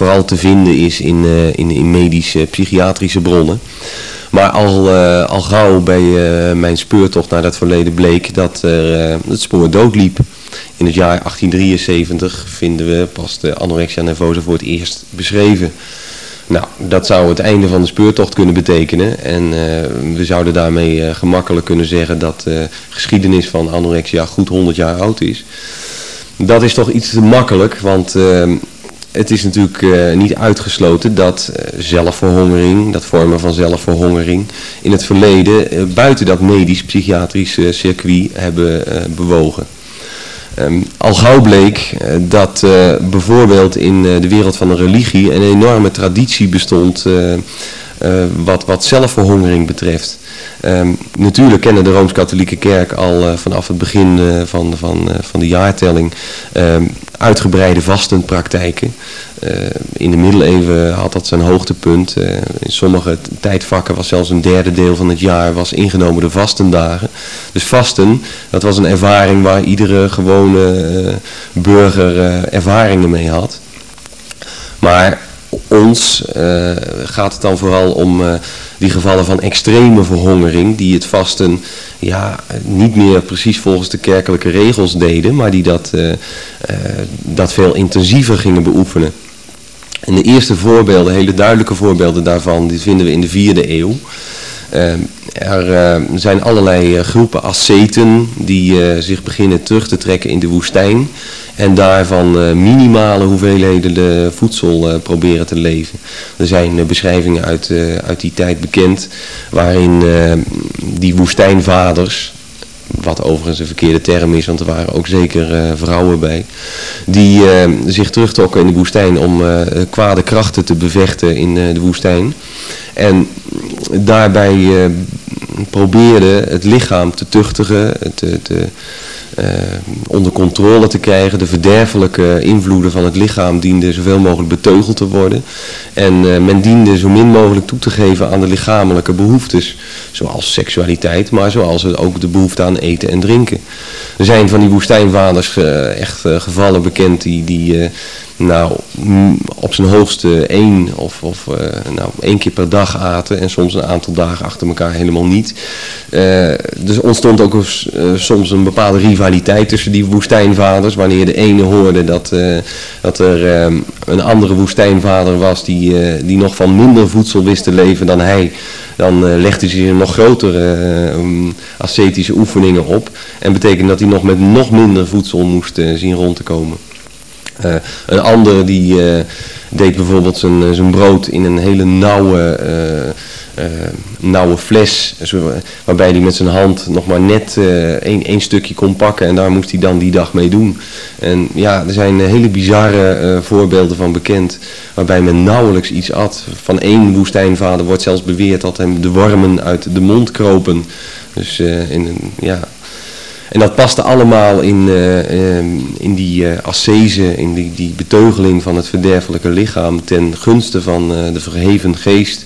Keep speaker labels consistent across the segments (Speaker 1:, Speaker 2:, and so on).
Speaker 1: vooral te vinden is in, in, in medische, psychiatrische bronnen. Maar al, al gauw bij mijn speurtocht naar dat verleden bleek dat er, het spoor doodliep. In het jaar 1873 vinden we pas de anorexia nervosa voor het eerst beschreven. Nou, dat zou het einde van de speurtocht kunnen betekenen. En uh, we zouden daarmee uh, gemakkelijk kunnen zeggen dat de geschiedenis van anorexia goed 100 jaar oud is. Dat is toch iets te makkelijk, want uh, het is natuurlijk niet uitgesloten dat zelfverhongering, dat vormen van zelfverhongering, in het verleden buiten dat medisch-psychiatrische circuit hebben bewogen. Um, al gauw bleek dat bijvoorbeeld in de wereld van de religie een enorme traditie bestond wat, wat zelfverhongering betreft. Um, natuurlijk kennen de Rooms-Katholieke Kerk al vanaf het begin van, van, van de jaartelling um, uitgebreide vastenpraktijken. Uh, in de middeleeuwen had dat zijn hoogtepunt. In sommige tijdvakken was zelfs een derde deel van het jaar was ingenomen de vastendagen. Dus vasten, dat was een ervaring waar iedere gewone burger ervaringen mee had. Maar ons gaat het dan vooral om die gevallen van extreme verhongering, die het vasten ja, niet meer precies volgens de kerkelijke regels deden, maar die dat, uh, dat veel intensiever gingen beoefenen. En de eerste voorbeelden, hele duidelijke voorbeelden daarvan, die vinden we in de vierde eeuw. Er zijn allerlei groepen asceten die zich beginnen terug te trekken in de woestijn en daarvan uh, minimale hoeveelheden de voedsel uh, proberen te leven. Er zijn uh, beschrijvingen uit, uit die tijd bekend waarin die woestijnvaders, wat overigens een verkeerde term is, want er waren ook zeker vrouwen bij, die zich terugtrokken in de woestijn om kwade krachten te bevechten in de woestijn. En daarbij probeerden het lichaam te tuchtigen, te, uh, onder controle te krijgen. De verderfelijke invloeden van het lichaam dienden zoveel mogelijk beteugeld te worden. En uh, men diende zo min mogelijk toe te geven aan de lichamelijke behoeftes. Zoals seksualiteit, maar zoals ook de behoefte aan eten en drinken. Er zijn van die woestijnvaders uh, echt gevallen bekend die... die nou, op zijn hoogste één of, of nou, één keer per dag aten en soms een aantal dagen achter elkaar helemaal niet. Uh, dus ontstond ook soms een bepaalde rivaliteit tussen die woestijnvaders. Wanneer de ene hoorde dat, dat er een andere woestijnvader was die, die nog van minder voedsel wist te leven dan hij dan legde hij zich nog grotere ascetische oefeningen op. En betekent dat hij nog met nog minder voedsel moest zien rond te komen. Een andere die deed bijvoorbeeld zijn, eh, zijn brood in een hele nauwe, nauwe fles. Waarbij hij met zijn hand nog maar net één, één stukje kon pakken. En daar moest hij dan die dag mee doen. En ja, er zijn hele bizarre voorbeelden van bekend. Waarbij men nauwelijks iets at. Van één woestijnvader wordt zelfs beweerd dat hem de wormen uit de mond kropen. Dus in, ja, en dat paste allemaal in, uh, in die uh, ascese, in die, die beteugeling van het verderfelijke lichaam ten gunste van de verheven geest.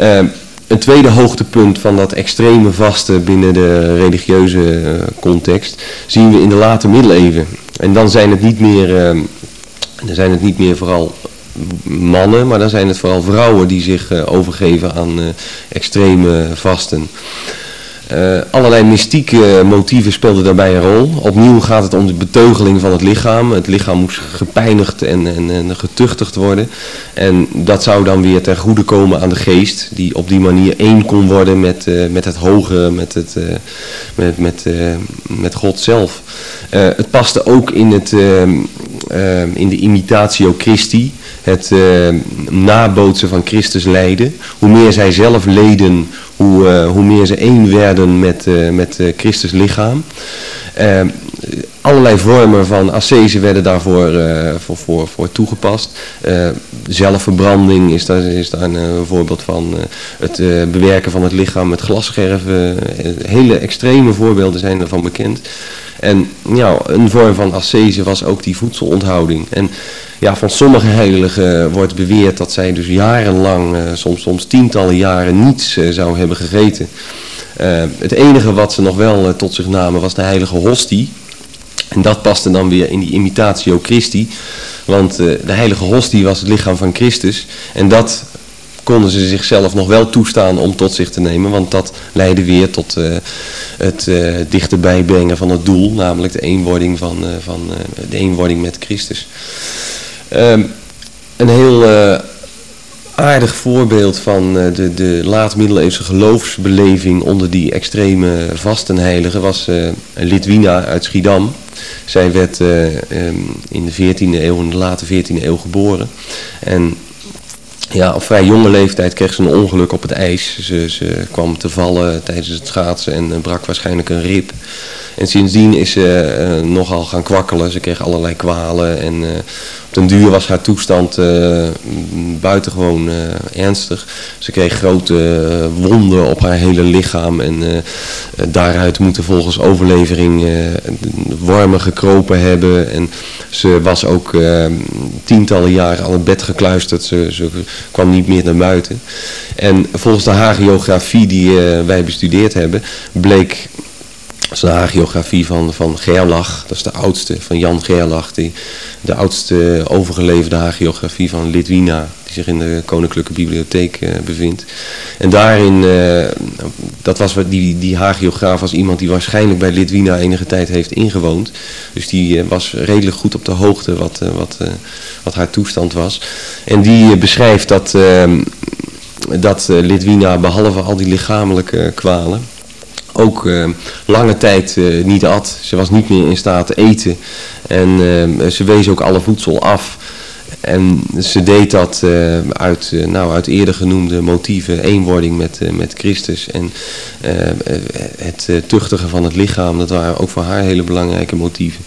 Speaker 1: Ehm, een tweede hoogtepunt van dat extreme vaste binnen de religieuze context zien we in de late middeleeuwen. En dan zijn het niet meer, ehm, dan zijn het niet meer vooral mannen, maar dan zijn het vooral vrouwen die zich overgeven aan extreme vasten. Uh, allerlei mystieke motieven speelden daarbij een rol. Opnieuw gaat het om de beteugeling van het lichaam. Het lichaam moest gepijnigd en, en, en, getuchtigd worden. En dat zou dan weer ten goede komen aan de geest. Die op die manier één kon worden met, uh, met het hoge, met, het, uh, met, met, met God zelf. het paste ook in, het, in de imitatio Christi. Het nabootsen van Christus lijden. Hoe meer zij zelf leden, hoe, uh, hoe meer ze één werden met, uh, met Christus lichaam. allerlei vormen van ascese werden daarvoor voor, voor, voor toegepast. zelfverbranding is daar, is daar een voorbeeld van. het bewerken van het lichaam met glasscherven. hele extreme voorbeelden zijn ervan bekend. En ja, een vorm van ascese was ook die voedselonthouding. En ja, van sommige heiligen wordt beweerd dat zij dus jarenlang, uh, soms, soms tientallen jaren, niets uh, zou hebben gegeten. Het enige wat ze nog wel tot zich namen was de heilige hostie. En dat paste dan weer in die imitatio Christi. Want de heilige hostie was het lichaam van Christus. En dat konden ze zichzelf nog wel toestaan om tot zich te nemen. Want dat leidde weer tot uh, het uh, dichterbij brengen van het doel. Namelijk de eenwording, van, uh, van, de eenwording met Christus. Um, een heel aardig voorbeeld van de, de laat-middeleeuwse geloofsbeleving onder die extreme vastenheiligen was Litwina uit Schiedam. Zij werd um, in de 14e eeuw, in de late 14e eeuw geboren. En ja, op vrij jonge leeftijd kreeg ze een ongeluk op het ijs. Ze, ze kwam te vallen tijdens het schaatsen en brak waarschijnlijk een rib. En sindsdien is ze uh, nogal gaan kwakkelen. Ze kreeg allerlei kwalen en uh, den duur was haar toestand uh, buitengewoon ernstig. Ze kreeg grote wonden op haar hele lichaam en daaruit moeten volgens overlevering wormen gekropen hebben. En ze was ook tientallen jaren aan het bed gekluisterd. Ze, ze, kwam niet meer naar buiten. En volgens de hagiografie die wij bestudeerd hebben, bleek dat is de hagiografie van, van Gerlach, dat is de oudste, van Jan Gerlach, die, de oudste overgeleverde hagiografie van Litwina, die zich in de Koninklijke Bibliotheek uh, bevindt. En daarin, uh, dat was die, die hagiograaf was iemand die waarschijnlijk bij Litwina enige tijd heeft ingewoond. Dus die uh, was redelijk goed op de hoogte wat, wat, wat haar toestand was. En die beschrijft dat, dat Litwina behalve al die lichamelijke kwalen ook uh, lange tijd uh, niet at. Ze was niet meer in staat te eten. En uh, ze wees ook alle voedsel af. En ze deed dat uit, nou, uit eerder genoemde motieven. Eenwording met, met Christus. En het tuchtigen van het lichaam. Dat waren ook voor haar hele belangrijke motieven.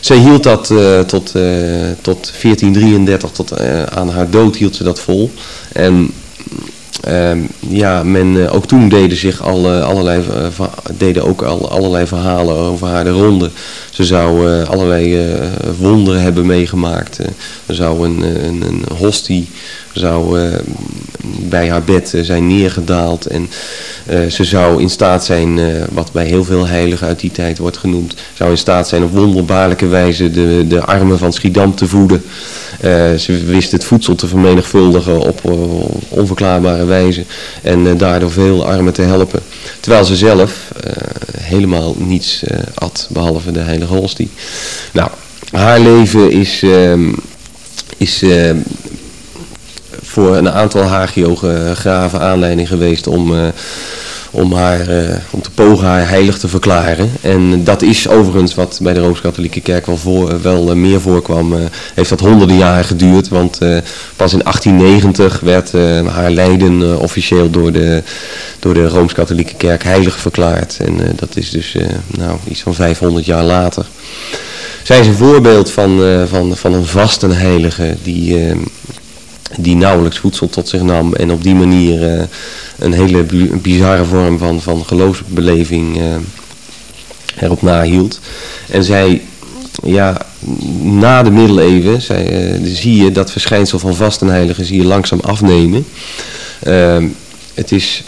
Speaker 1: Zij hield dat tot, tot 1433, tot aan haar dood hield ze dat vol. En ja, men, eh, ook toen deden zich al, allerlei, uh, deden ook al, allerlei verhalen over haar de ronde. Ze zou allerlei wonderen hebben meegemaakt. er zou een, een, een hostie zou bij haar bed zijn neergedaald. En ze zou in staat zijn, wat bij heel veel heiligen uit die tijd wordt genoemd, zou in staat zijn op wonderbaarlijke wijze de, de armen van Schiedam te voeden. Uh, ze wist het voedsel te vermenigvuldigen op uh, onverklaarbare wijze en uh, daardoor veel armen te helpen. Terwijl ze zelf helemaal niets at, behalve de heilige hostie. Nou, haar leven is, ehm, is ehm, voor een aantal hagiografen aanleiding geweest om om, haar, uh, om te pogen haar heilig te verklaren. En dat is overigens wat bij de Rooms-Katholieke Kerk wel, voor, wel uh, meer voorkwam. Heeft dat honderden jaren geduurd, want pas in 1890 werd haar lijden officieel door de, door de Rooms-Katholieke Kerk heilig verklaard. En dat is dus nou, iets van 500 jaar later. Zij is een voorbeeld van, van, van een vastenheilige die, die nauwelijks voedsel tot zich nam en op die manier een hele bizarre vorm van, van geloofsbeleving uh, erop nahield. En zij, ja, na de middeleeuwen, zij, uh, zie je dat verschijnsel van vastenheiligen zie je langzaam afnemen. Uh, het is...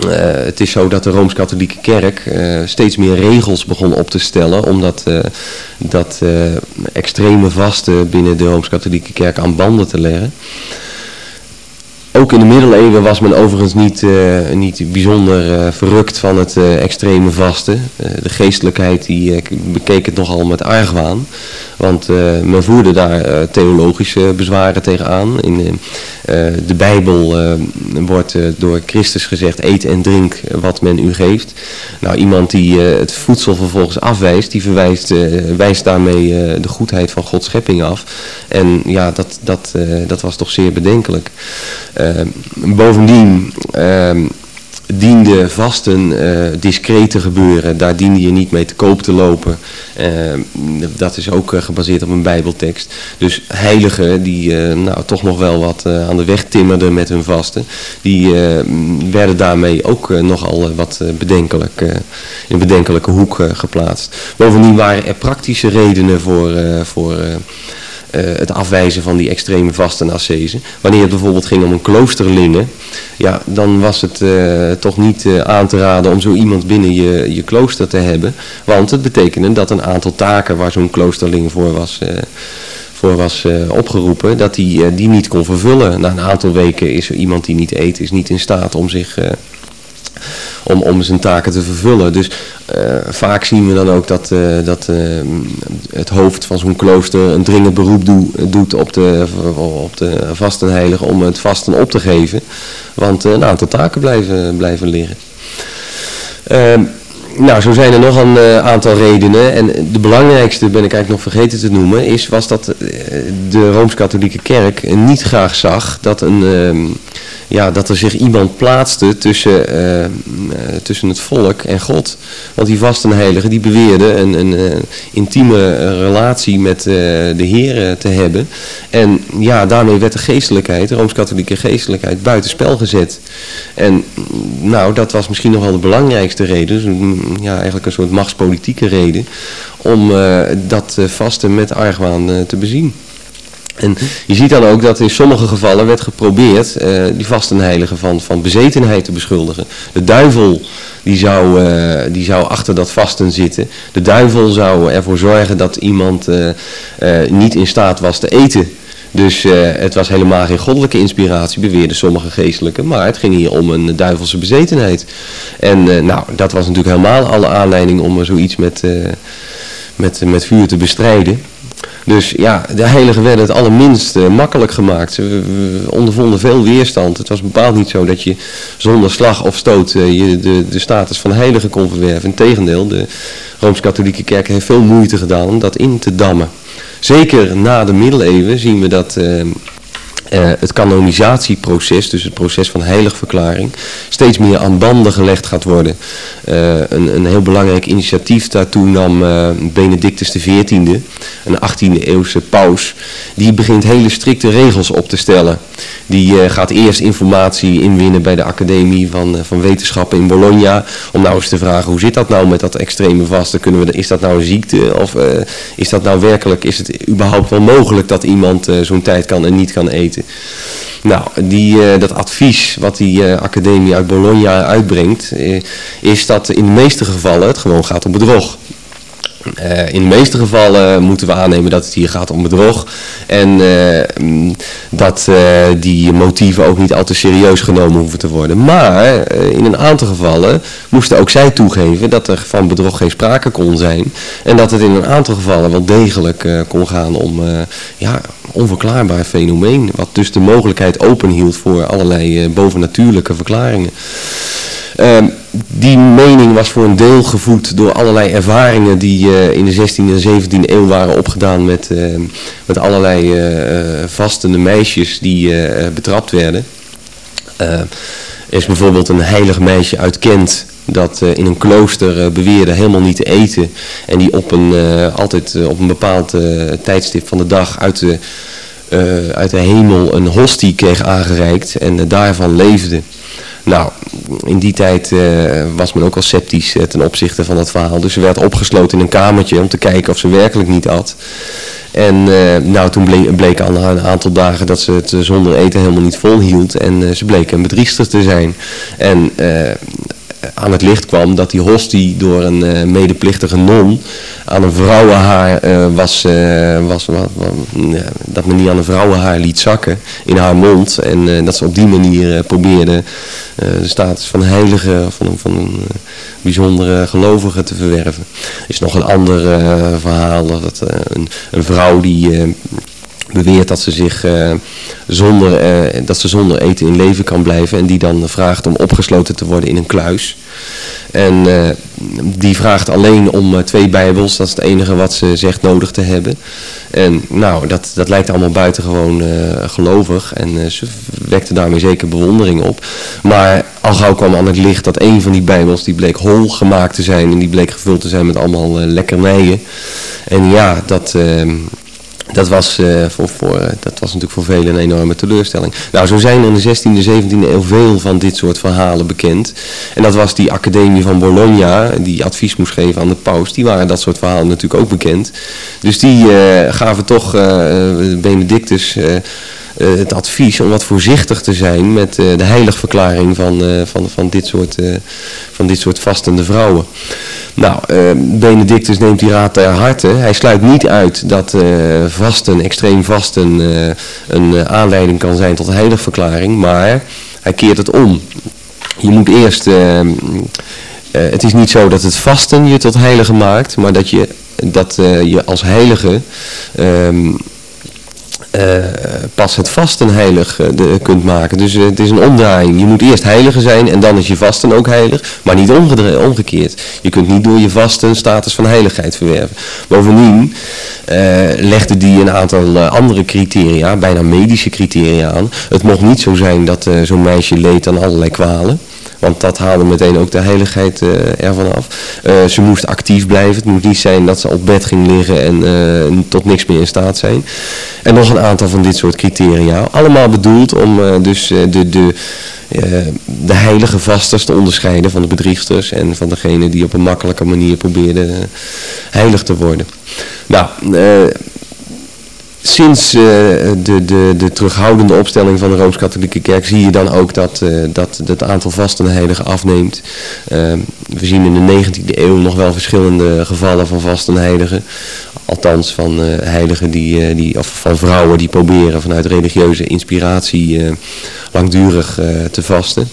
Speaker 1: Uh, het is zo dat de Rooms-Katholieke Kerk uh, steeds meer regels begon op te stellen, omdat uh, dat extreme vasten binnen de Rooms-Katholieke Kerk aan banden te leggen. Ook in de middeleeuwen was men overigens niet, niet bijzonder verrukt van het extreme vasten. de geestelijkheid die bekeek het nogal met argwaan. Want men voerde daar theologische bezwaren tegenaan. In de Bijbel wordt door Christus gezegd, eet en drink wat men u geeft. Nou, iemand die het voedsel vervolgens afwijst, die verwijst, wijst daarmee de goedheid van Gods schepping af. En ja, dat, dat, dat was toch zeer bedenkelijk. Bovendien ehm, diende vasten uh, discreet te gebeuren. Daar diende je niet mee te koop te lopen. Ehm, dat is ook uh, gebaseerd op een bijbeltekst. Dus heiligen die nou, toch nog wel wat aan de weg timmerden met hun vasten. Die werden daarmee ook nogal wat bedenkelijk, in bedenkelijke hoek geplaatst. Bovendien waren er praktische redenen voor... voor het afwijzen van die extreme vasten ascese. Wanneer het bijvoorbeeld ging om een kloosterlinge, ja, dan was het toch niet aan te raden om zo iemand binnen je, je klooster te hebben. Want het betekende dat een aantal taken waar zo'n kloosterling voor was voor was opgeroepen, dat hij die niet kon vervullen. Na een aantal weken is er iemand die niet eet, is niet in staat om zich om, om zijn taken te vervullen. Dus uh, vaak zien we dan ook dat, uh, dat uh, het hoofd van zo'n klooster een dringend beroep doe, doet op de, op de vastenheilige om het vasten op te geven. Want een aantal taken blijven, blijven liggen. Ehm, nou, zo zijn er nog een aantal redenen. En de belangrijkste, ben ik eigenlijk nog vergeten te noemen, is, was dat de Rooms-Katholieke Kerk niet graag zag dat een ehm, ja, dat er zich iemand plaatste tussen, uh, tussen het volk en God. Want die vastenheilige die beweerde een, een, een intieme relatie met de Heer te hebben. En ja, daarmee werd de geestelijkheid, de Rooms-Katholieke geestelijkheid, buitenspel gezet. En nou, dat was misschien nog wel de belangrijkste reden, dus, mm, ja, eigenlijk een soort machtspolitieke reden, om dat vasten met argwaan te bezien. En je ziet dan ook dat in sommige gevallen werd geprobeerd uh, die vastenheilige van, van bezetenheid te beschuldigen. De duivel die zou, uh, die zou achter dat vasten zitten. De duivel zou ervoor zorgen dat iemand uh, niet in staat was te eten. Dus het was helemaal geen goddelijke inspiratie, beweerden sommige geestelijken. Maar het ging hier om een duivelse bezetenheid. En nou, dat was natuurlijk helemaal alle aanleiding om zoiets met, met, met vuur te bestrijden. Dus ja, de heiligen werden het allerminst uh, makkelijk gemaakt. Ze ondervonden veel weerstand. Het was bepaald niet zo dat je zonder slag of stoot uh, je de, de status van heilige kon verwerven. Integendeel, de Rooms-Katholieke Kerk heeft veel moeite gedaan om dat in te dammen. Zeker na de middeleeuwen zien we dat... Uh, het kanonisatieproces, dus het proces van heiligverklaring, steeds meer aan banden gelegd gaat worden. Uh, een, een, heel belangrijk initiatief daartoe nam uh, Benedictus XIV, een 18e eeuwse paus. Die begint hele strikte regels op te stellen. Die gaat eerst informatie inwinnen bij de Academie van, van Wetenschappen in Bologna. Om nou eens te vragen, hoe zit dat nou met dat extreme vasten? Kunnen we, is dat nou een ziekte? Of is dat nou werkelijk, is het überhaupt wel mogelijk dat iemand zo'n tijd kan en niet kan eten? Nou, die, uh, dat advies wat die uh, academie uit Bologna uitbrengt, uh, is dat in de meeste gevallen het gewoon gaat om bedrog. Uh, in de meeste gevallen moeten we aannemen dat het hier gaat om bedrog. En uh, dat uh, die motieven ook niet al te serieus genomen hoeven te worden. Maar in een aantal gevallen moesten ook zij toegeven dat er van bedrog geen sprake kon zijn. En dat het in een aantal gevallen wel degelijk kon gaan om ja, onverklaarbaar fenomeen. Wat dus de mogelijkheid openhield voor allerlei bovennatuurlijke verklaringen. Uh, die mening was voor een deel gevoed door allerlei ervaringen die uh, in de 16e en 17e eeuw waren opgedaan met, uh, met allerlei uh, vastende meisjes die betrapt werden. er is bijvoorbeeld een heilig meisje uit Kent dat in een klooster beweerde helemaal niet te eten en die op een, altijd op een bepaald tijdstip van de dag uit de, uit de hemel een hostie kreeg aangereikt en daarvan leefde. Nou, in die tijd uh, was men ook al sceptisch uh, ten opzichte van dat verhaal. Dus ze werd opgesloten in een kamertje om te kijken of ze werkelijk niet had. En uh, nou, toen bleek, bleek al na een aantal dagen dat ze het zonder eten helemaal niet volhield. En ze bleek een bedriegster te zijn. En aan het licht kwam dat die hostie door een medeplichtige non aan een vrouwenhaar uh, was, uh, was dat men niet aan een vrouwenhaar liet zakken in haar mond en dat ze op die manier probeerde de status van heilige van, van een bijzondere gelovige te verwerven. Er is nog een ander verhaal dat een, een, vrouw die beweert dat ze zich zonder, dat ze zonder eten in leven kan blijven en die dan vraagt om opgesloten te worden in een kluis. En uh, die vraagt alleen om twee bijbels. Dat is het enige wat ze zegt nodig te hebben. En nou, dat, dat lijkt allemaal buitengewoon gelovig. En ze wekte daarmee zeker bewondering op. Maar al gauw kwam aan het licht dat een van die bijbels... die bleek hol gemaakt te zijn. En die bleek gevuld te zijn met allemaal lekkernijen. En ja, dat dat was, uh, voor, voor, dat was natuurlijk voor velen een enorme teleurstelling. Nou, zo zijn in de 16e, 17e eeuw veel van dit soort verhalen bekend. En dat was die academie van Bologna, die advies moest geven aan de paus. Die waren dat soort verhalen natuurlijk ook bekend. Dus die uh, gaven toch Benedictus het advies om wat voorzichtig te zijn met de heiligverklaring van, van, van, dit soort, van dit soort vastende vrouwen. Nou, Benedictus neemt die raad ter harte. Hij sluit niet uit dat vasten, extreem vasten, een aanleiding kan zijn tot heiligverklaring. Maar hij keert het om. Je moet eerst... Het is niet zo dat het vasten je tot heilige maakt, maar dat je, dat, je als heilige... Ehm, uh, pas het vasten heilig uh, de, kunt maken. Dus uh, het is een omdraaiing. Je moet eerst heilige zijn en dan is je vasten ook heilig, maar niet omgekeerd. Je kunt niet door je vasten status van heiligheid verwerven. Bovendien legde die een aantal andere criteria, bijna medische criteria aan. Het mocht niet zo zijn dat zo'n meisje leed aan allerlei kwalen. Want dat haalde meteen ook de heiligheid uh, ervan af. Uh, ze moest actief blijven. Het moet niet zijn dat ze op bed ging liggen en uh, tot niks meer in staat zijn. En nog een aantal van dit soort criteria. Allemaal bedoeld om dus de, de, de heilige vasters te onderscheiden van de bedriegsters en van degene die op een makkelijke manier probeerden heilig te worden. Nou, sinds uh, de, de, de terughoudende opstelling van de Rooms-Katholieke Kerk zie je dan ook dat, uh, dat het aantal vastenheiligen afneemt. Uh, we zien in de 19e eeuw nog wel verschillende gevallen van vastenheiligen. Althans van heiligen die, die, of van vrouwen die proberen vanuit religieuze inspiratie langdurig te vasten.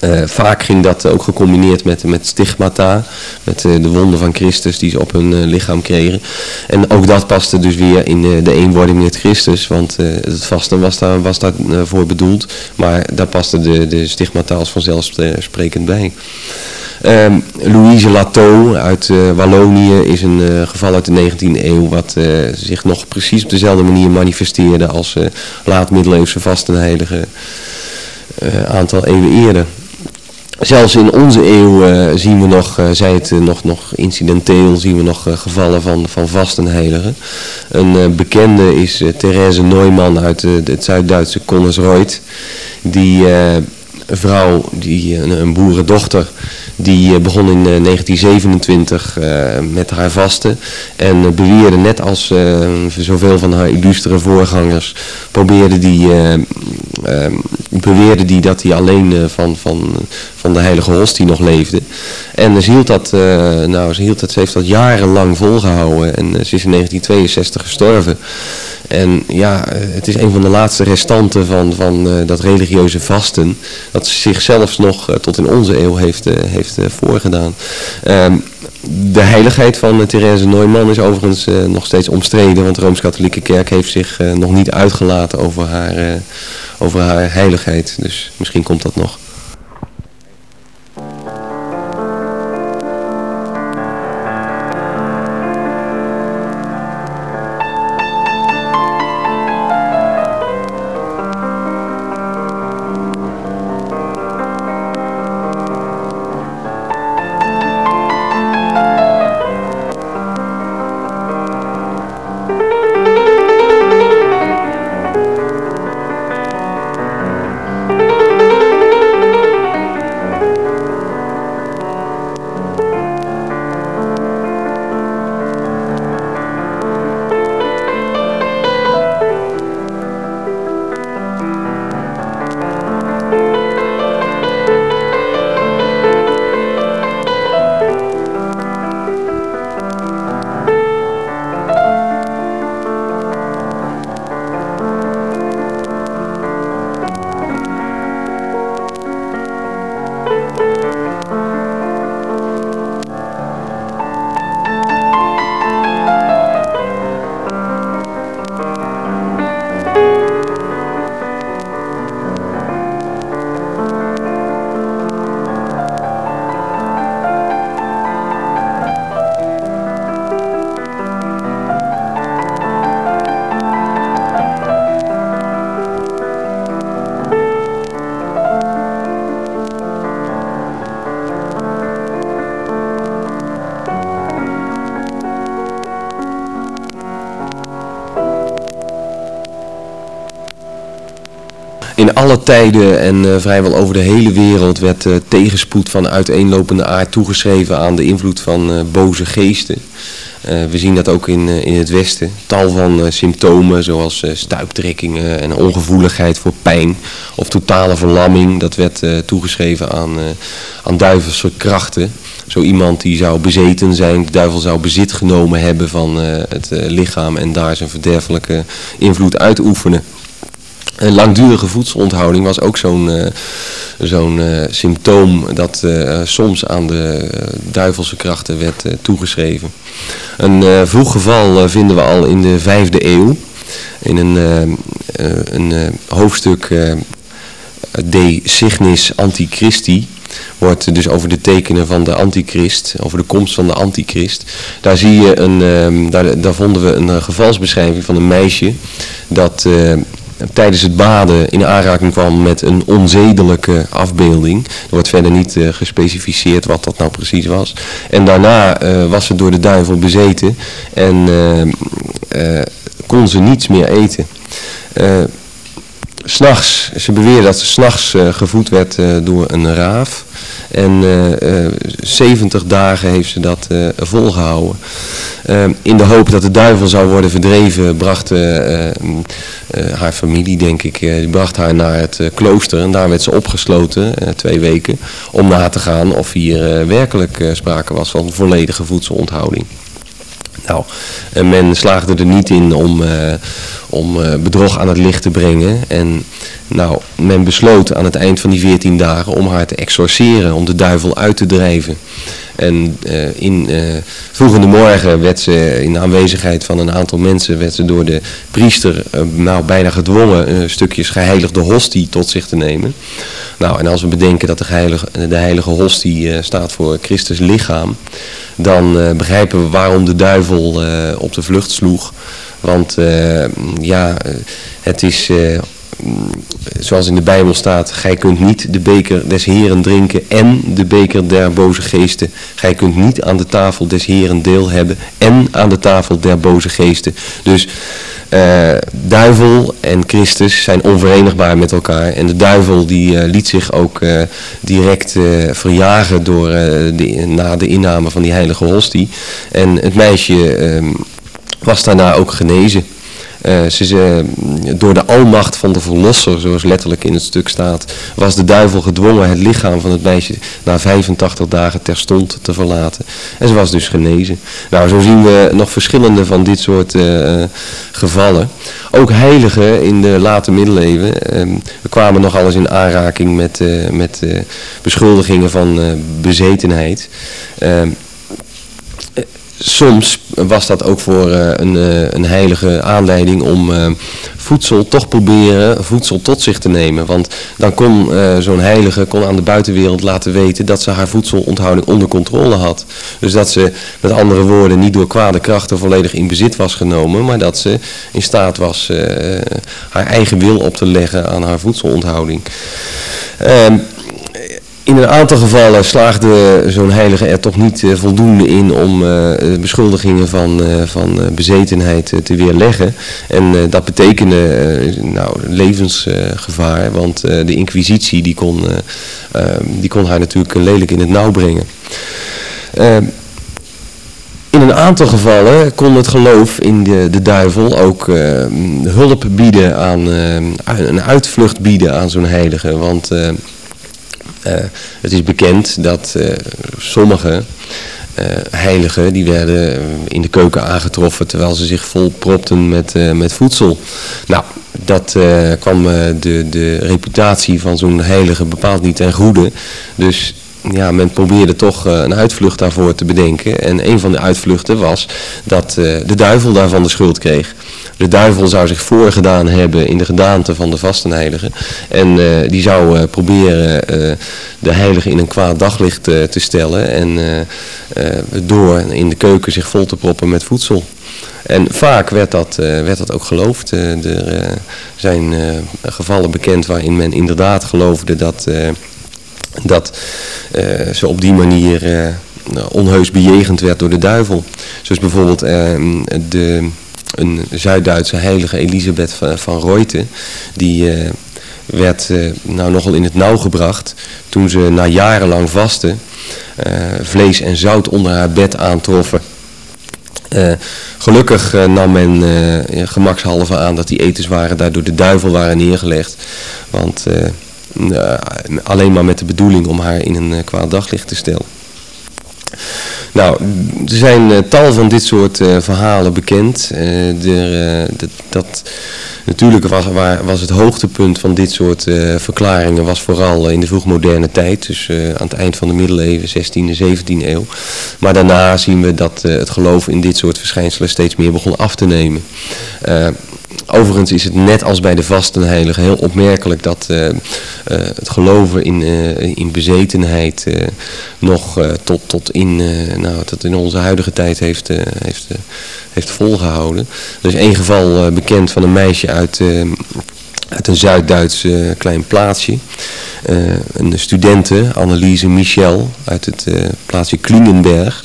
Speaker 1: Uh, vaak ging dat ook gecombineerd met, met stigmata, met uh, de wonden van Christus die ze op hun uh, lichaam kregen. En ook dat paste dus weer in de eenwording met Christus, want het vasten was daar, was daar voor bedoeld, maar daar paste de, de stigmata als vanzelfsprekend bij. Um, Louise Lateau uit Wallonië is een geval uit de 19e eeuw wat zich nog precies op dezelfde manier manifesteerde als laat-middeleeuwse vastenheilige aantal eeuwen eerder. Zelfs in onze eeuw uh, zien we nog, uh, zij het uh, nog, nog incidenteel, zien we nog gevallen van, van vastenheiligen. Een bekende is Therese Neumann uit het Zuid-Duitse Connersreuth. Die vrouw, die, een, boerendochter, die begon in 1927 met haar vasten. En beweerde net als zoveel van haar illustere voorgangers, probeerde die Ehm, beweerde die dat hij alleen eh, van, van, van de heilige hostie nog leefde. En ze hield dat, eh, nou, ze hield dat, ze heeft dat jarenlang volgehouden en eh, ze is in 1962 gestorven. En ja, het is een van de laatste restanten van, van dat religieuze vasten. Dat zich zelfs nog tot in onze eeuw heeft, heeft voorgedaan. Um, de heiligheid van Therese Neumann is overigens nog steeds omstreden. Want de Rooms-Katholieke Kerk heeft zich nog niet uitgelaten over haar, over haar heiligheid. Dus misschien komt dat nog. Alle tijden en vrijwel over de hele wereld werd tegenspoed van uiteenlopende aard toegeschreven aan de invloed van boze geesten. We zien dat ook in, in het Westen. Tal van symptomen zoals stuiptrekkingen en ongevoeligheid voor pijn of totale verlamming. Dat werd toegeschreven aan, aan duivelse krachten. Zo iemand die zou bezeten zijn, de duivel zou bezit genomen hebben van het lichaam en daar zijn verderfelijke invloed uitoefenen. Een langdurige voedselonthouding was ook zo'n uh, zo'n uh, symptoom dat uh, soms aan de duivelse krachten werd toegeschreven. Een vroeg geval vinden we al in de vijfde eeuw. In een, een hoofdstuk De Signis Antichristi wordt dus over de tekenen van de antichrist, over de komst van de antichrist. Daar zie je een, daar, daar vonden we een gevalsbeschrijving van een meisje dat tijdens het baden in aanraking kwam met een onzedelijke afbeelding. Er wordt verder niet uh, gespecificeerd wat dat nou precies was. En daarna uh, was ze door de duivel bezeten en uh, kon ze niets meer eten. S'nachts, ze beweerde dat ze s'nachts gevoed werd door een raaf. En uh, 70 dagen heeft ze dat volgehouden. In de hoop dat de duivel zou worden verdreven, bracht haar familie, denk ik, bracht haar naar het klooster. En daar werd ze opgesloten, twee weken, om na te gaan of hier werkelijk sprake was van volledige voedselonthouding. Nou, men slaagde er niet in om, om bedrog aan het licht te brengen. En nou, men besloot aan het eind van die 14 dagen om haar te exorceren, om de duivel uit te drijven. En uh, in uh, vroegende morgen werd ze in aanwezigheid van een aantal mensen werd ze door de priester nou, bijna gedwongen stukjes geheiligde hostie tot zich te nemen. Nou, en als we bedenken dat de heilige, de heilige hostie staat voor Christus lichaam, dan begrijpen we waarom de duivel op de vlucht sloeg. Want ja, het is zoals in de Bijbel staat, gij kunt niet de beker des Heren drinken en de beker der boze geesten. Gij kunt niet aan de tafel des Heren deel hebben en aan de tafel der boze geesten. Dus duivel en Christus zijn onverenigbaar met elkaar. En de duivel die liet zich ook direct verjagen door, na de inname van die heilige hostie. En het meisje ehm, was daarna ook genezen. Uh, ze, door de almacht van de verlosser, zoals letterlijk in het stuk staat, was de duivel gedwongen het lichaam van het meisje na 85 dagen terstond te verlaten. En ze was dus genezen. Nou, zo zien we nog verschillende van dit soort uh, gevallen. Ook heiligen in de late middeleeuwen we kwamen nog alles in aanraking met, met beschuldigingen van bezetenheid. Soms was dat ook voor uh, een, uh, een heilige aanleiding om uh, voedsel toch proberen voedsel tot zich te nemen. Want dan kon zo'n heilige kon aan de buitenwereld laten weten dat ze haar voedselonthouding onder controle had. Dus dat ze met andere woorden niet door kwade krachten volledig in bezit was genomen, maar dat ze in staat was haar eigen wil op te leggen aan haar voedselonthouding. Ehm, in een aantal gevallen slaagde zo'n heilige er toch niet uh, voldoende in om uh, beschuldigingen van, uh, van bezetenheid te weerleggen. En dat betekende nou, levensgevaar, want de inquisitie die kon, die kon haar natuurlijk lelijk in het nauw brengen. in een aantal gevallen kon het geloof in de, de duivel ook hulp bieden aan, een uitvlucht bieden aan zo'n heilige, want... het is bekend dat uh, sommige uh, heiligen die werden in de keuken aangetroffen terwijl ze zich vol propten met, met voedsel. Nou, dat kwam de, de reputatie van zo'n heilige bepaald niet ten goede. Dus ja, men probeerde toch een uitvlucht daarvoor te bedenken. En een van de uitvluchten was dat de duivel daarvan de schuld kreeg. De duivel zou zich voorgedaan hebben in de gedaante van de vastenheilige. En uh, die zou proberen de heilige in een kwaad daglicht te stellen. En door in de keuken zich vol te proppen met voedsel. En vaak werd dat, werd dat ook geloofd. er zijn gevallen bekend waarin men inderdaad geloofde dat, dat ze op die manier onheus bejegend werd door de duivel. Zoals bijvoorbeeld de een Zuid-Duitse heilige Elisabeth van, van die uh, werd nou nogal in het nauw gebracht toen ze na jarenlang vasten vlees en zout onder haar bed aantroffen. gelukkig nam men gemakshalve aan dat die etens waren daar door de duivel waren neergelegd. Want alleen maar met de bedoeling om haar in een kwaad daglicht te stellen. Nou, er zijn uh, tal van dit soort verhalen bekend. Dat, dat, natuurlijk was, waar, was het hoogtepunt van dit soort verklaringen was vooral in de vroegmoderne tijd. Dus aan het eind van de middeleeuwen, 16e, 17e eeuw. Maar daarna zien we dat het geloof in dit soort verschijnselen steeds meer begon af te nemen. Overigens is het net als bij de vastenheilige heel opmerkelijk dat uh, uh, het geloven in, uh, in bezetenheid nog tot, tot, in, nou, tot in onze huidige tijd heeft, heeft, heeft volgehouden. Er is één geval bekend van een meisje uit, uit een Zuid-Duits klein plaatsje. een studente, Anneliese Michel, uit het plaatsje Klingenberg.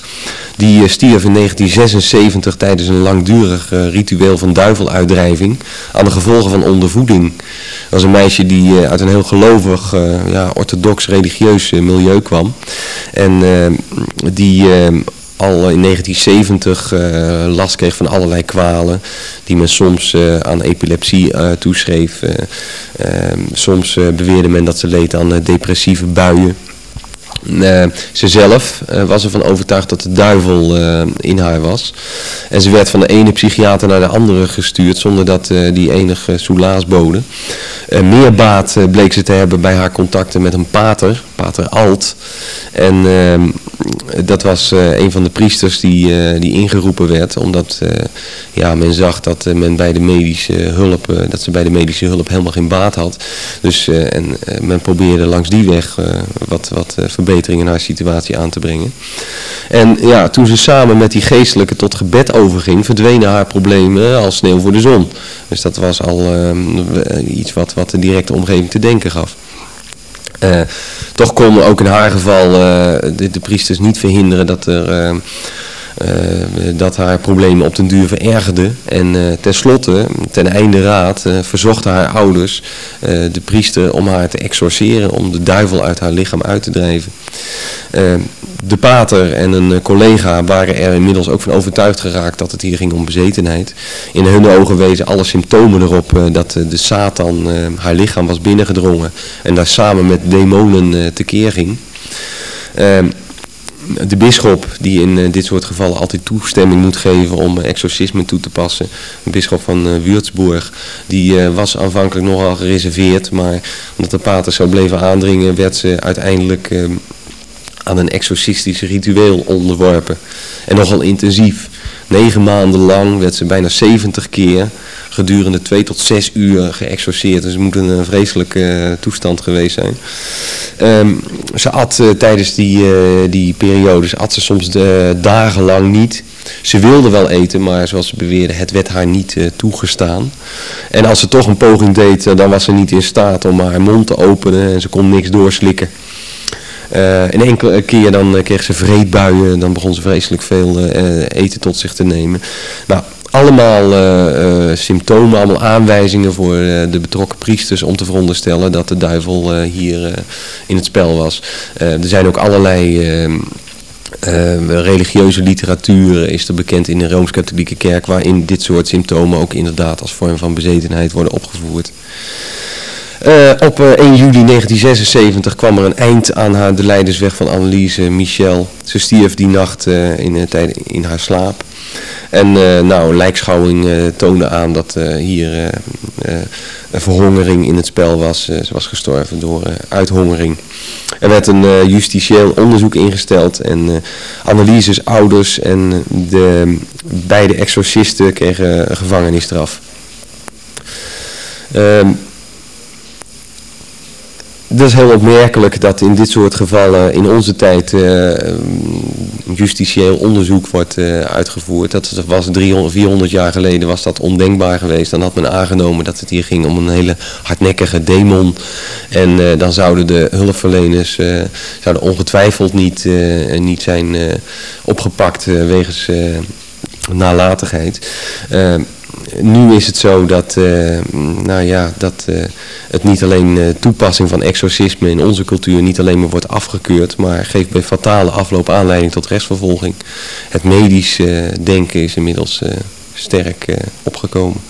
Speaker 1: Die eh, stierf in 1976 tijdens een langdurig eh, ritueel van duiveluitdrijving aan de gevolgen van ondervoeding. Dat was een meisje die eh, uit een heel gelovig, ja, orthodox religieus milieu kwam. En die al in 1970 last kreeg van allerlei kwalen die men soms aan epilepsie toeschreef. soms beweerde men dat ze leed aan depressieve buien. Uh, ze zelf uh, was ervan overtuigd dat de duivel uh, in haar was. En ze werd van de ene psychiater naar de andere gestuurd zonder dat die enige soelaas boden. meer baat bleek ze te hebben bij haar contacten met een pater, pater Alt. En ehm, dat was een van de priesters die, die ingeroepen werd. Omdat ja, men zag dat men bij de medische hulp, dat ze bij de medische hulp helemaal geen baat had. Dus en, men probeerde langs die weg wat, wat verbeteren verbetering in haar situatie aan te brengen. En ja, toen ze samen met die geestelijke tot gebed overging, verdwenen haar problemen als sneeuw voor de zon. Dus dat was al uh, iets wat, wat de directe omgeving te denken gaf. Uh, toch konden ook in haar geval uh, de, priesters niet verhinderen dat er uh, dat haar problemen op den duur verergerden. En tenslotte, ten einde raad, verzochten haar ouders de priester om haar te exorceren, om de duivel uit haar lichaam uit te drijven. De pater en een collega waren er inmiddels ook van overtuigd geraakt dat het hier ging om bezetenheid. In hun ogen wezen alle symptomen erop dat de Satan haar lichaam was binnengedrongen en daar samen met demonen tekeer ging de bisschop die in dit soort gevallen altijd toestemming moet geven om exorcisme toe te passen. De bisschop van Würzburg, die was aanvankelijk nogal gereserveerd, maar omdat de pater zo bleven aandringen, werd ze uiteindelijk aan een exorcistisch ritueel onderworpen. En nogal intensief. Negen maanden lang werd ze bijna 70 keer gedurende twee tot zes uur geëxorceerd. Dus het moet een vreselijke uh, toestand geweest zijn. Um, ze at uh, tijdens die, die periodes at ze soms de, dagenlang niet. Ze wilde wel eten, maar zoals ze beweerde, het werd haar niet toegestaan. En als ze toch een poging deed, dan was ze niet in staat om haar mond te openen en ze kon niks doorslikken. Uh, in enkele keer dan kreeg ze vreedbuien, dan begon ze vreselijk veel eten tot zich te nemen. Nou, allemaal symptomen, allemaal aanwijzingen voor de betrokken priesters om te veronderstellen dat de duivel hier in het spel was. er zijn ook allerlei religieuze literatuur is er bekend in de Rooms-Katholieke Kerk waarin dit soort symptomen ook inderdaad als vorm van bezetenheid worden opgevoerd. Uh, op uh, 1 juli 1976 kwam er een eind aan haar, de leidersweg van Anneliese Michel. Ze stierf die nacht uh, in, in haar slaap. En uh, nou, lijkschouwing toonde aan dat hier een verhongering in het spel was. ze was gestorven door uithongering. Er werd een justitieel onderzoek ingesteld en Annelieses ouders en de beide exorcisten kregen gevangenisstraf. Ehm, dat is heel opmerkelijk dat in dit soort gevallen in onze tijd uh, justitieel onderzoek wordt uh, uitgevoerd. Dat was 300, 400 jaar geleden was dat ondenkbaar geweest. Dan had men aangenomen dat het hier ging om een hele hardnekkige demon. En uh, dan zouden de hulpverleners zouden ongetwijfeld niet, niet zijn opgepakt wegens nalatigheid nu is het zo dat, nou ja, dat het niet alleen toepassing van exorcisme in onze cultuur niet alleen maar wordt afgekeurd, maar geeft bij fatale afloop aanleiding tot rechtsvervolging. Het medisch denken is inmiddels sterk opgekomen.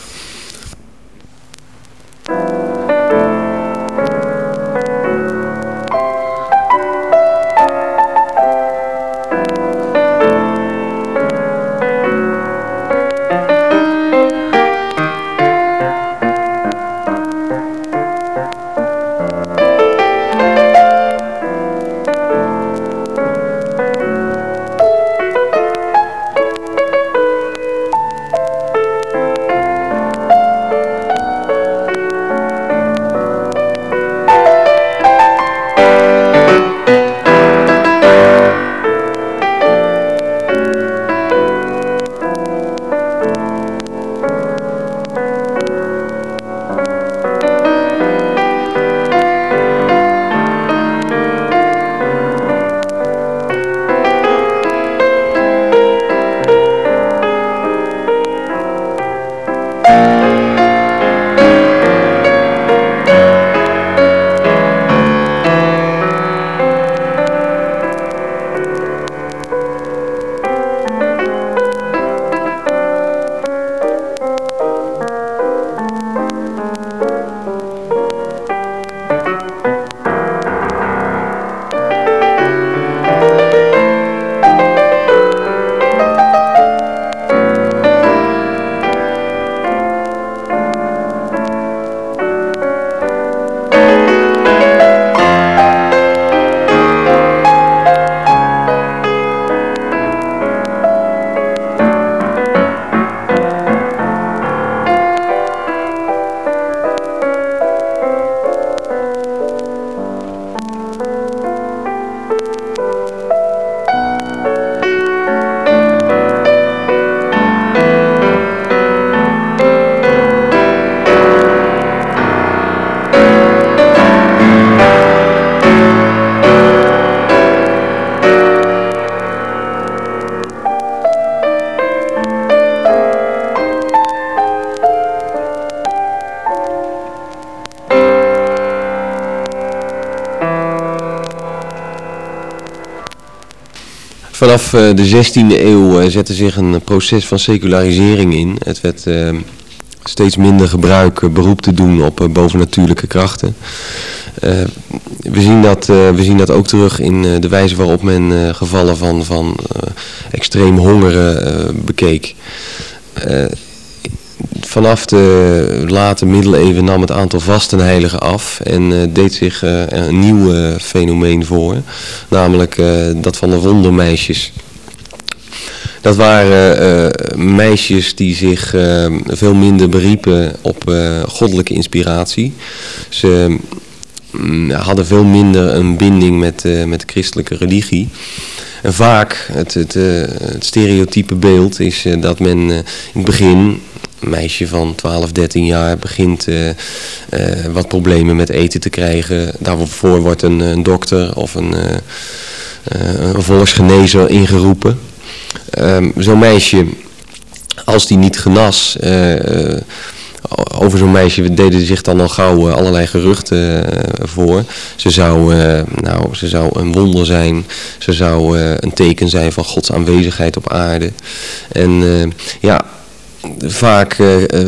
Speaker 1: Vanaf eh, de 16e eeuw eh, zette zich een proces van secularisering in. Het werd eh, steeds minder gebruik beroep te doen op bovennatuurlijke krachten. we, zien dat, we zien dat ook terug in de wijze waarop men gevallen van, van extreem hongeren bekeek vanaf de late middeleeuwen nam het aantal vastenheiligen af en uh, deed zich uh, een nieuw fenomeen voor, namelijk dat van de wondermeisjes. Dat waren meisjes die zich veel minder beriepen op goddelijke inspiratie. Ze mm, hadden veel minder een binding met, met de christelijke religie. En vaak, het, het, het stereotype beeld is dat men in het begin meisje van 12, 13 jaar begint uh, uh, wat problemen met eten te krijgen. Daarvoor wordt een, een dokter of een, uh, volksgenezer ingeroepen. Um, zo'n meisje, als die niet genas, over zo'n meisje deden zich dan al gauw allerlei geruchten voor. Ze zou, nou, ze zou een wonder zijn, ze zou een teken zijn van Gods aanwezigheid op aarde. En ja, vaak uh,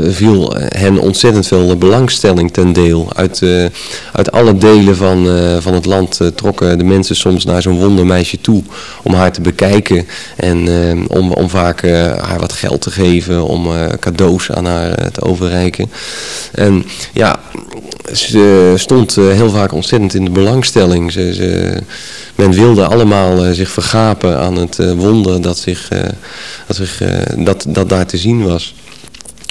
Speaker 1: viel hen ontzettend veel belangstelling ten deel. Uit, uh, uit alle delen van, van het land trokken de mensen soms naar zo'n wondermeisje toe om haar te bekijken. En om, om vaak haar wat geld te geven, om cadeaus aan haar te overreiken. En ja, ze stond heel vaak ontzettend in de belangstelling. Ze, ze, men wilde allemaal zich vergapen aan het wonder dat, zich, dat, zich, dat, dat daar te zien was.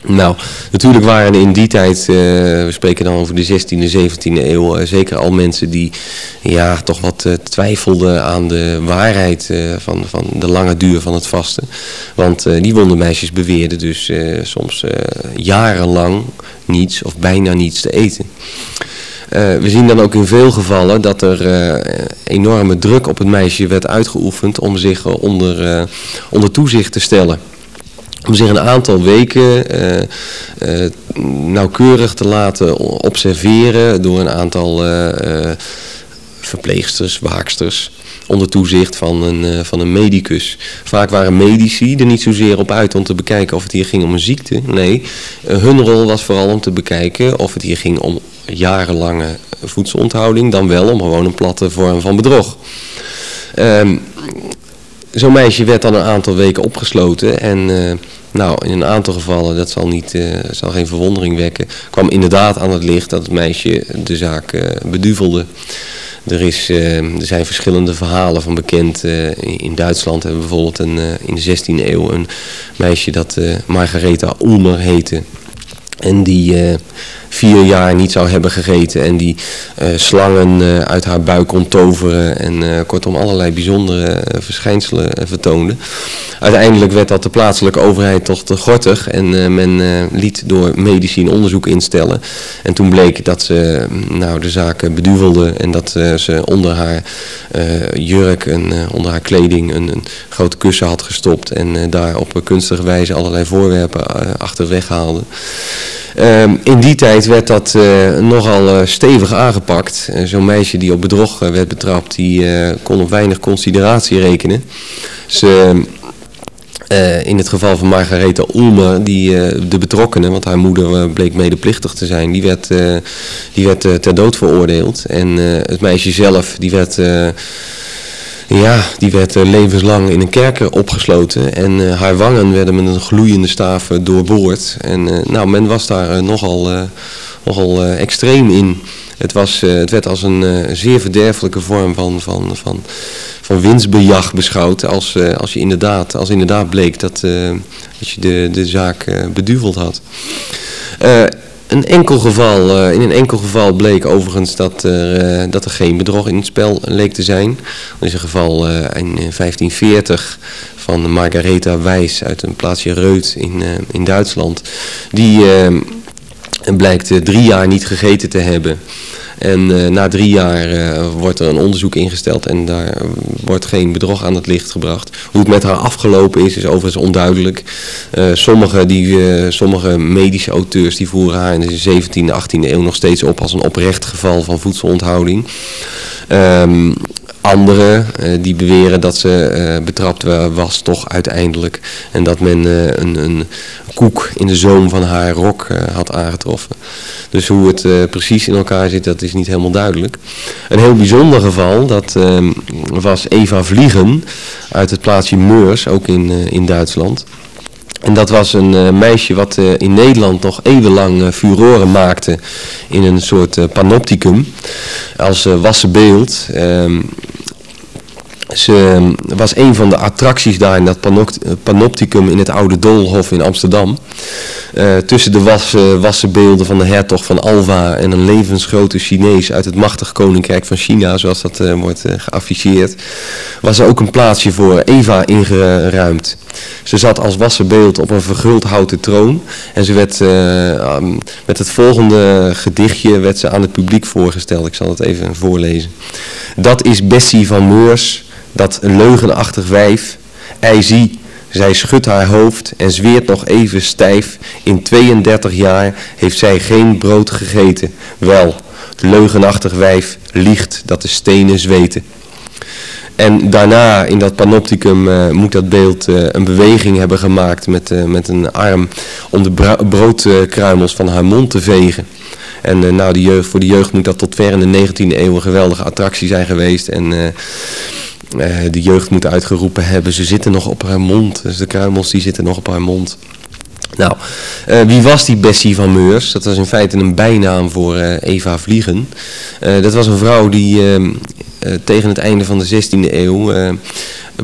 Speaker 1: Nou, natuurlijk waren in die tijd, uh, we spreken dan over de 16e, 17e eeuw, uh, zeker al mensen die ja, toch wat uh, twijfelden aan de waarheid van, van de lange duur van het vasten. Want die wondermeisjes beweerden dus soms jarenlang niets of bijna niets te eten. we zien dan ook in veel gevallen dat er enorme druk op het meisje werd uitgeoefend om zich onder, onder toezicht te stellen. Om zich een aantal weken nauwkeurig te laten observeren door een aantal verpleegsters, waaksters onder toezicht van een, van een medicus. Vaak waren medici er niet zozeer op uit om te bekijken of het hier ging om een ziekte. Nee, hun rol was vooral om te bekijken of het hier ging om jarenlange voedselonthouding, dan wel om gewoon een platte vorm van bedrog. Um, Zo'n meisje werd dan een aantal weken opgesloten en uh, nou, in een aantal gevallen, dat zal, niet, uh, zal geen verwondering wekken, kwam inderdaad aan het licht dat het meisje de zaak uh, beduvelde. Er, is, er zijn verschillende verhalen van bekend. In Duitsland hebben we bijvoorbeeld een, in de 16e eeuw een meisje dat Margaretha Ulmer heette. En die vier jaar niet zou hebben gegeten en die uh, slangen uh, uit haar buik kon toveren en uh, kortom allerlei bijzondere verschijnselen vertoonde. Uiteindelijk werd dat de plaatselijke overheid toch te gortig en men liet door medici onderzoek instellen. En toen bleek dat ze nou, de zaak beduvelde en dat ze onder haar jurk en onder haar kleding een, een grote kussen had gestopt en daar op kunstige wijze allerlei voorwerpen achterweg haalde. Um, in die tijd werd dat uh, nogal uh, stevig aangepakt. Zo'n meisje die op bedrog werd betrapt, die kon op weinig consideratie rekenen. Ze, in het geval van Margaretha Ulmer, die, de betrokkenen, want haar moeder bleek medeplichtig te zijn, die werd, die werd ter dood veroordeeld. En het meisje zelf, die werd ja, die werd uh, levenslang in een kerker opgesloten en uh, haar wangen werden met een gloeiende staaf uh, doorboord. En nou, men was daar nogal, nogal extreem in. Het, was, het werd als een zeer verderfelijke vorm van, van, van, van winstbejag beschouwd als, als, je inderdaad, als inderdaad bleek dat, dat je de, de zaak beduveld had. Een enkel geval, uh, in een enkel geval bleek overigens dat er, uh, dat er geen bedrog in het spel leek te zijn. Er is een geval uh, in 1540 van Margaretha Wijs uit een plaatsje Reut in, in Duitsland. Die blijkt drie jaar niet gegeten te hebben. En uh, na drie jaar uh, wordt er een onderzoek ingesteld en daar wordt geen bedrog aan het licht gebracht. Hoe het met haar afgelopen is, is overigens onduidelijk. Uh, sommige, die, sommige medische auteurs die voeren haar in de 17e, 18e eeuw nog steeds op als een oprecht geval van voedselonthouding. Um, Anderen uh, die beweren dat ze uh, betrapt was toch uiteindelijk. En dat men uh, een, een, koek in de zoom van haar rok had aangetroffen. Dus hoe het precies in elkaar zit, dat is niet helemaal duidelijk. Een heel bijzonder geval, dat ehm, was Eva Vliegen uit het plaatsje Meurs, ook in, in Duitsland. En dat was een uh, meisje wat uh, in Nederland nog eeuwenlang uh, furoren maakte in een soort panopticum als wassen beeld. Ehm, ze ehm, was een van de attracties daar in dat panopticum in het oude Doolhof in Amsterdam. Uh, tussen de was, uh, wassenbeelden van de hertog van Alva en een levensgrote Chinees uit het machtige koninkrijk van China, zoals dat wordt geafficheerd, was er ook een plaatsje voor Eva ingeruimd. Ze zat als wassenbeeld op een verguld houten troon en ze werd um, met het volgende gedichtje werd ze aan het publiek voorgesteld. Ik zal het even voorlezen. Dat is Bessie van Meurs dat leugenachtig wijf. Ei zie, zij schudt haar hoofd en zweert nog even stijf. In 32 jaar heeft zij geen brood gegeten. Wel, leugenachtig wijf liegt dat de stenen zweten. En daarna in dat panopticum uh, moet dat beeld uh, een beweging hebben gemaakt met, uh, met een arm om de broodkruimels van haar mond te vegen. En nou, de jeugd, voor de jeugd moet dat tot ver in de 19e eeuw een geweldige attractie zijn geweest. En de jeugd moet uitgeroepen hebben. Ze zitten nog op haar mond. Dus de kruimels die zitten nog op haar mond. Nou, uh, wie was die Bessie van Meurs? Dat was in feite een bijnaam voor uh, Eva Vliegen. dat was een vrouw die ehm, tegen het einde van de 16e eeuw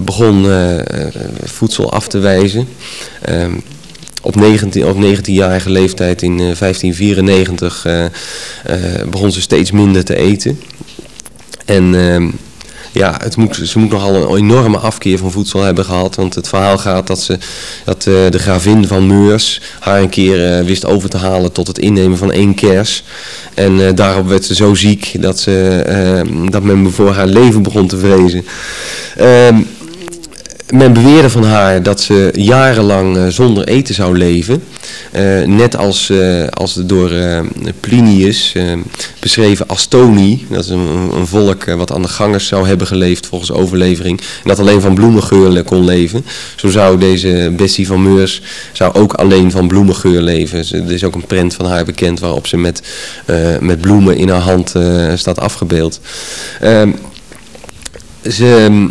Speaker 1: begon voedsel af te wijzen. Ehm, op 19, op 19-jarige leeftijd in 1594 begon ze steeds minder te eten. En ehm, ja, het moet, ze moet nogal een enorme afkeer van voedsel hebben gehad. Want het verhaal gaat dat, ze, dat uh, de gravin van Meurs haar een keer uh, wist over te halen tot het innemen van één kers. En uh, daarop werd ze zo ziek dat, ze, dat men voor haar leven begon te vrezen. Ehm, men beweerde van haar dat ze jarenlang uh, zonder eten zou leven. Uh, net als, uh, als door Plinius beschreven Astonie. Dat is een, een volk wat aan de gangers zou hebben geleefd volgens overlevering. En dat alleen van bloemengeur kon leven. Zo zou deze Bessie van Meurs zou ook alleen van bloemengeur leven. Er is ook een prent van haar bekend waarop ze met, met bloemen in haar hand staat afgebeeld. Ehm, ze,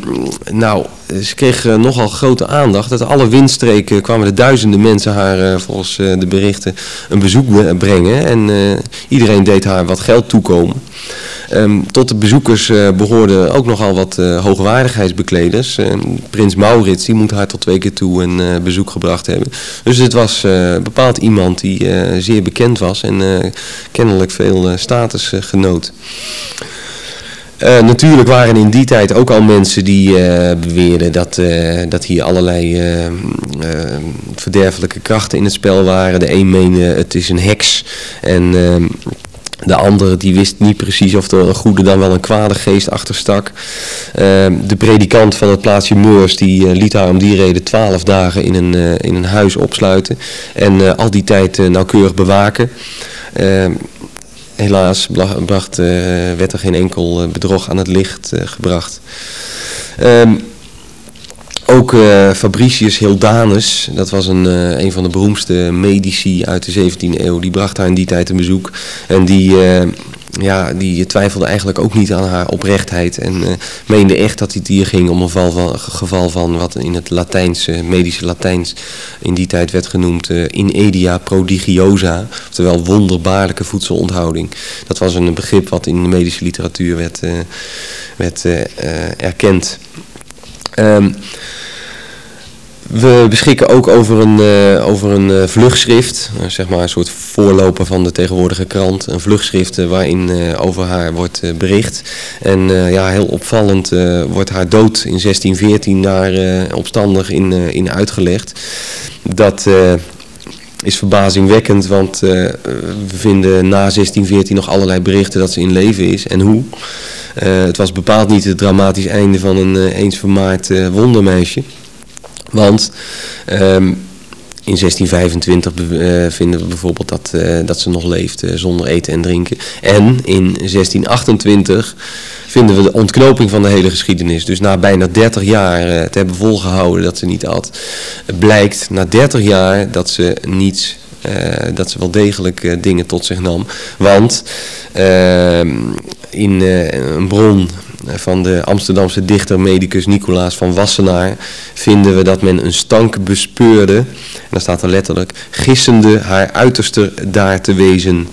Speaker 1: nou, ze kreeg uh, nogal grote aandacht. Uit alle windstreken kwamen er duizenden mensen haar, uh, volgens uh, de berichten, een bezoek brengen. En iedereen deed haar wat geld toekomen. Um, tot de bezoekers behoorden ook nogal wat hoogwaardigheidsbekleders. Ehm, Prins Maurits die moet haar tot twee keer toe een bezoek gebracht hebben. Dus het was bepaald iemand die zeer bekend was en kennelijk veel status genoot. Uh, natuurlijk waren in die tijd ook al mensen die uh, beweerden dat, uh, dat hier allerlei verderfelijke krachten in het spel waren. De een meende het is een heks en de andere die wist niet precies of er een goede dan wel een kwade geest achter stak. de predikant van het plaatsje Meurs die liet haar om die reden twaalf dagen in een, in een huis opsluiten en al die tijd nauwkeurig bewaken. Helaas bracht, uh, werd er geen enkel eh, bedrog aan het licht uh, gebracht. Um, ook Fabricius Hildanus, dat was een, een van de beroemdste medici uit de 17e eeuw, die bracht haar in die tijd een bezoek. En die, ja, die twijfelde eigenlijk ook niet aan haar oprechtheid en uh, meende echt dat het hier ging om een geval van, geval van wat in het Latijns, medische Latijns in die tijd werd genoemd uh, inedia prodigiosa, oftewel wonderbaarlijke voedselonthouding. Dat was een begrip wat in de medische literatuur werd, uh, werd erkend. Um, we beschikken ook over een, uh, over een uh, vlugschrift, uh, zeg maar een soort voorloper van de tegenwoordige krant. Een vlugschrift waarin over haar wordt bericht. En ja, heel opvallend wordt haar dood in 1614 daar opstandig in, in uitgelegd. Dat is verbazingwekkend, want we vinden na 1614 nog allerlei berichten dat ze in leven is en hoe. het was bepaald niet het dramatisch einde van een eens vermaard wondermeisje. Want um, in 1625 uh, vinden we bijvoorbeeld dat, uh, dat ze nog leeft uh, zonder eten en drinken. En in 1628 vinden we de ontknoping van de hele geschiedenis. Dus na bijna 30 jaar te hebben volgehouden dat ze niet had, blijkt na 30 jaar dat ze niets dat ze wel degelijk dingen tot zich nam. Want ehm, in een bron van de Amsterdamse dichter medicus Nicolaas van Wassenaar vinden we dat men een stank bespeurde, en dan staat er letterlijk, gissende haar uiterste daar te wezen.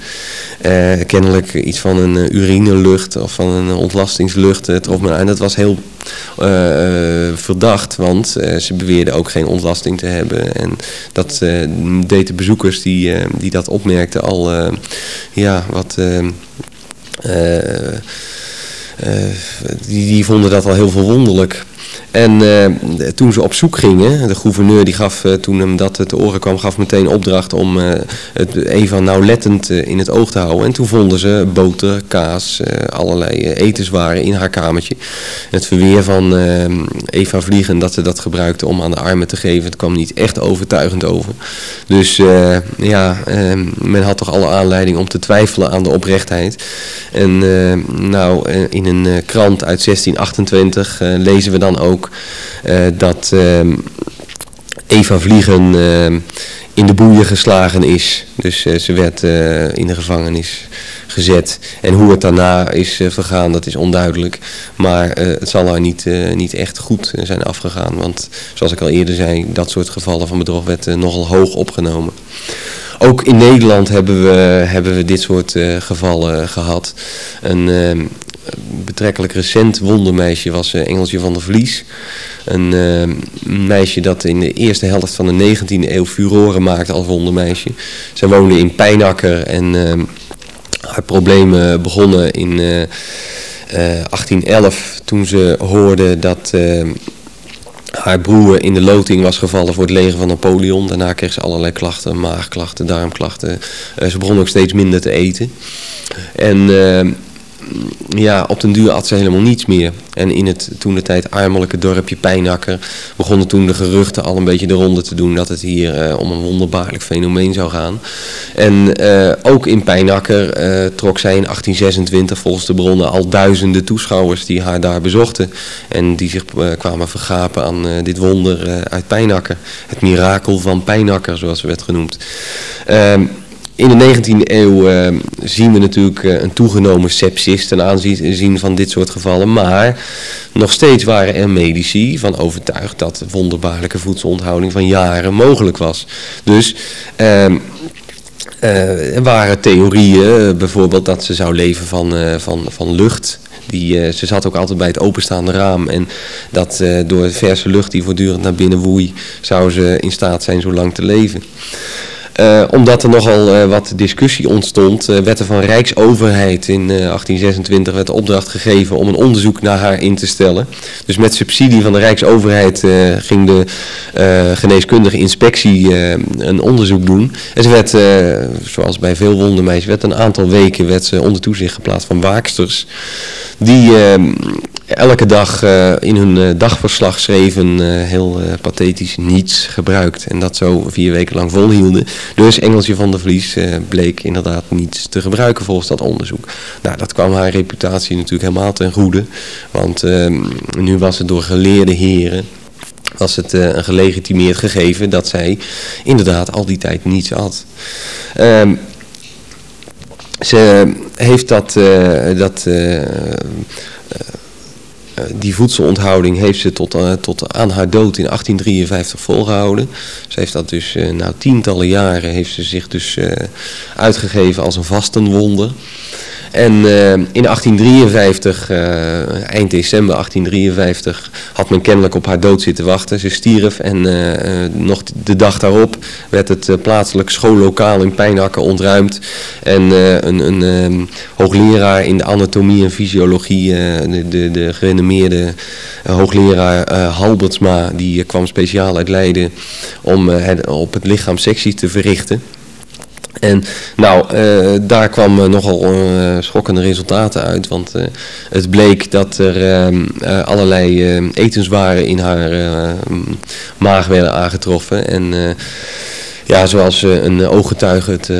Speaker 1: Uh, kennelijk iets van een uh, urinelucht of van een ontlastingslucht uh, trof men aan. Dat was heel verdacht, want ze beweerden ook geen ontlasting te hebben. En dat deed de bezoekers die, die dat opmerkten al ja, wat... Eh, die, die vonden dat al heel verwonderlijk. En uh, toen ze op zoek gingen, de gouverneur die gaf uh, toen hem dat te oren kwam, gaf meteen opdracht om uh, het Eva nauwlettend in het oog te houden. En toen vonden ze boter, kaas, allerlei etenswaren in haar kamertje. Het verweer van Eva Vliegen dat ze dat gebruikte om aan de armen te geven, het kwam niet echt overtuigend over. Dus ja, men had toch alle aanleiding om te twijfelen aan de oprechtheid. En nou, in een krant uit 1628 lezen we dan ook uh, dat uh, Eva Vliegen uh, in de boeien geslagen is. Dus uh, ze werd in de gevangenis gezet. En hoe het daarna is vergaan, dat is onduidelijk. Maar het zal haar niet, niet echt goed zijn afgegaan. Want zoals ik al eerder zei, dat soort gevallen van bedrog werd nogal hoog opgenomen. Ook in Nederland hebben we, hebben we dit soort gevallen gehad. Een ehm, betrekkelijk recent wondermeisje was uh, Engeltje van der Vlies. Een uh, meisje dat in de eerste helft van de 19e eeuw furoren maakte als wondermeisje. Zij woonde in Pijnakker en uh, haar problemen begonnen in 1811 toen ze hoorde dat haar broer in de loting was gevallen voor het leger van Napoleon. Daarna kreeg ze allerlei klachten, maagklachten, darmklachten. ze begon ook steeds minder te eten. En ja, op den duur had ze helemaal niets meer. En in het toen de tijd armelijke dorpje Pijnakker begonnen toen de geruchten al een beetje de ronde te doen dat het hier eh, om een wonderbaarlijk fenomeen zou gaan. En uh, ook in Pijnakker uh, trok zij in 1826 volgens de bronnen al duizenden toeschouwers die haar daar bezochten. En die zich kwamen vergapen aan dit wonder uit Pijnakker. Het mirakel van Pijnakker zoals werd genoemd. Ehm, in de 19e eeuw uh, zien we natuurlijk uh, een toegenomen sepsis ten aanzien van dit soort gevallen. Maar nog steeds waren er medici van overtuigd dat wonderbaarlijke voedselonthouding van jaren mogelijk was. Dus uh, er waren theorieën, bijvoorbeeld dat ze zou leven van, van, van lucht. Die, ze zat ook altijd bij het openstaande raam. En dat door verse lucht die voortdurend naar binnen woei, zou ze in staat zijn zo lang te leven. Uh, omdat er nogal uh, wat discussie ontstond, uh, werd er van Rijksoverheid in 1826 werd de opdracht gegeven om een onderzoek naar haar in te stellen. Dus met subsidie van de Rijksoverheid ging de geneeskundige inspectie een onderzoek doen. En ze werd, zoals bij veel wondermeisjes, werd een aantal weken werd ze onder toezicht geplaatst van waaksters. Die elke dag uh, in hun uh, dagverslag schreven, uh, heel pathetisch, niets gebruikt. En dat zo vier weken lang volhielden. Dus Engeltje van der Vlies bleek inderdaad niets te gebruiken volgens dat onderzoek. Nou, dat kwam haar reputatie natuurlijk helemaal ten goede. Want ehm, nu was het door geleerde heren was het een gelegitimeerd gegeven dat zij inderdaad al die tijd niets had. Um, ze heeft dat, dat eh, die voedselonthouding heeft ze tot, uh, tot aan haar dood in 1853 volgehouden. Ze heeft dat dus uh, na tientallen jaren heeft ze zich dus uitgegeven als een vastenwonder. En uh, in 1853, uh, eind december 1853, had men kennelijk op haar dood zitten wachten. Ze stierf en uh, nog de dag daarop werd het plaatselijk schoollokaal in Pijnakker ontruimd. En een, een um, hoogleraar in de anatomie en fysiologie, de, de, de gerenommeerde hoogleraar Halbertsma, die kwam speciaal uit Leiden om op het lichaam sectie te verrichten. En nou, uh, daar kwam nogal uh, schokkende resultaten uit. Want het bleek dat er ehm, allerlei etenswaren in haar maag werden aangetroffen. En ja, zoals uh, een ooggetuige het uh,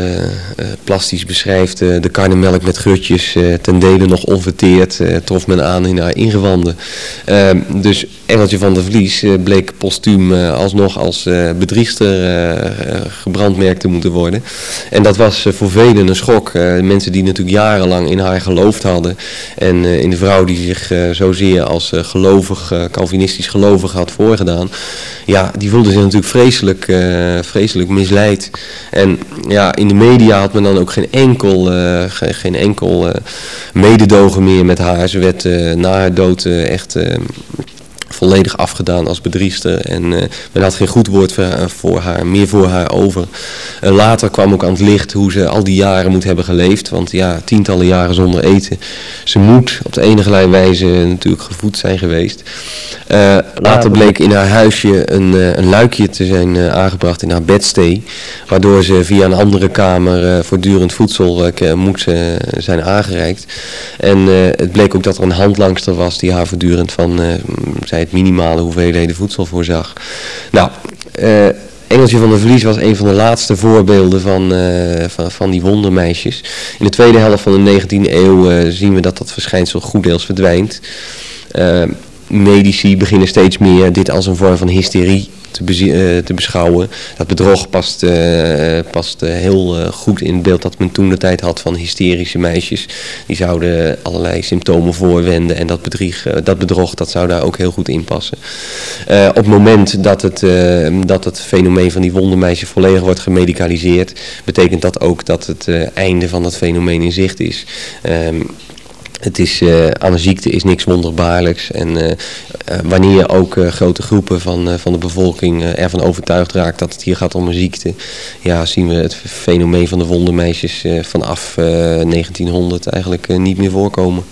Speaker 1: plastisch beschrijft, de karnemelk met geurtjes ten dele nog onverteerd, trof men aan in haar ingewanden. Ehm, dus Engeltje van der Vlies bleek postuum alsnog als bedriegster gebrandmerkt te moeten worden. En dat was voor velen een schok. mensen die natuurlijk jarenlang in haar geloofd hadden en in de vrouw die zich zozeer als gelovig, Calvinistisch gelovig had voorgedaan, ja, die voelden zich natuurlijk vreselijk, vreselijk misleid. En ja, in de media had men dan ook geen enkel, uh, geen, enkel uh, mededogen meer met haar. Ze werd uh, na haar dood echt volledig afgedaan als bedriegster. En uh, men had geen goed woord voor, voor, haar, meer voor haar over. Uh, later kwam ook aan het licht hoe ze al die jaren moet hebben geleefd. Want ja, tientallen jaren zonder eten. Ze moet op de enige wijze natuurlijk gevoed zijn geweest. Uh, later bleek in haar huisje een, een luikje te zijn aangebracht in haar bedstee. Waardoor ze via een andere kamer voortdurend voedsel moet zijn aangereikt. En het bleek ook dat er een handlangster was die haar voortdurend van, zij minimale hoeveelheden voedsel voorzag. Nou, uh, Engeltje van der Vlies was een van de laatste voorbeelden van, uh, van, van, die wondermeisjes. In de tweede helft van de 19e eeuw uh, zien we dat dat verschijnsel goeddeels verdwijnt. Medici beginnen steeds meer dit als een vorm van hysterie te, uh, te beschouwen. Dat bedrog past, uh, past uh, heel goed in het beeld dat men toen de tijd had van hysterische meisjes. Die zouden allerlei symptomen voorwenden en dat, bedrieg, dat bedrog dat zou daar ook heel goed in passen. op het moment dat het, dat het fenomeen van die wondermeisje volledig wordt gemedicaliseerd, betekent dat ook dat het einde van dat fenomeen in zicht is. Um, het is, eh, aan een ziekte is niks wonderbaarlijks. En eh, eh, wanneer je ook grote groepen van, van de bevolking ervan overtuigd raakt dat het hier gaat om een ziekte. Ja, zien we het fenomeen van de wondermeisjes vanaf 1900 eigenlijk niet meer voorkomen.